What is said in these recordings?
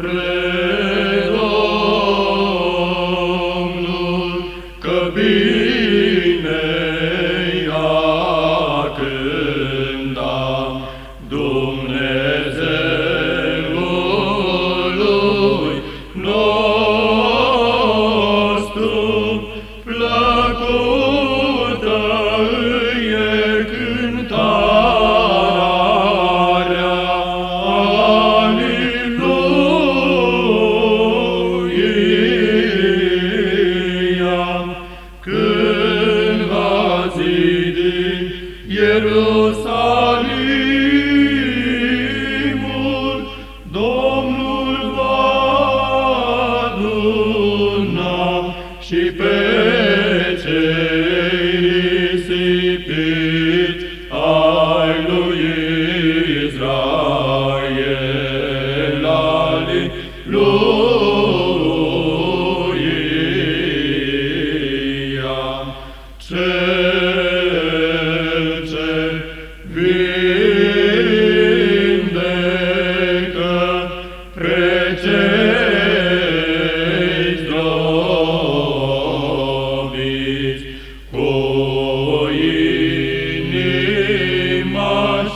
Pray. Amém.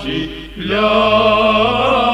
și pleacă.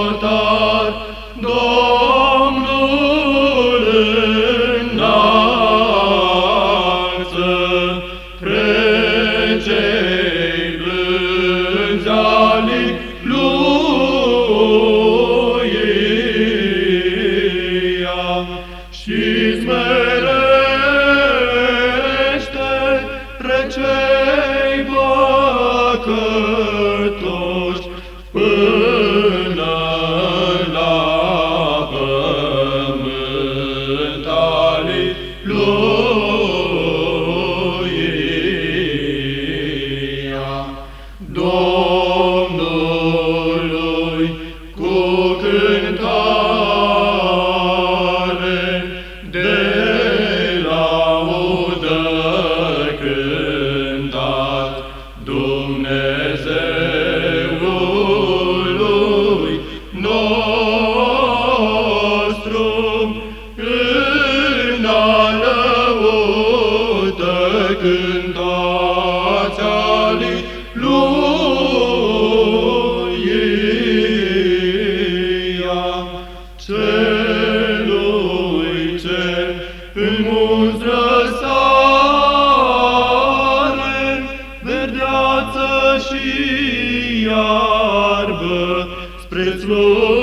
cei păcătoși până la pământ ale lui. Domnului cu cântare Dumnezeului nostru în alăută cântați alii. Ce iarbă spre slujbă.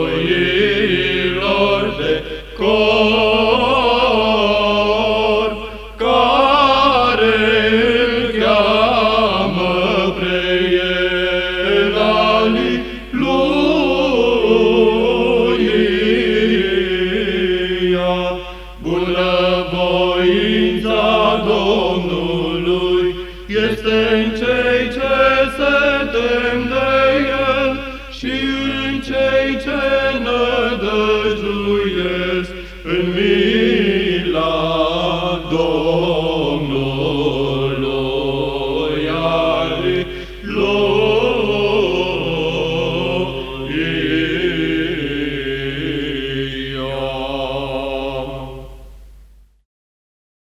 puiilor de cor, care îl cheamă pre el ali lui Ia. Bunăvoința este în Lord.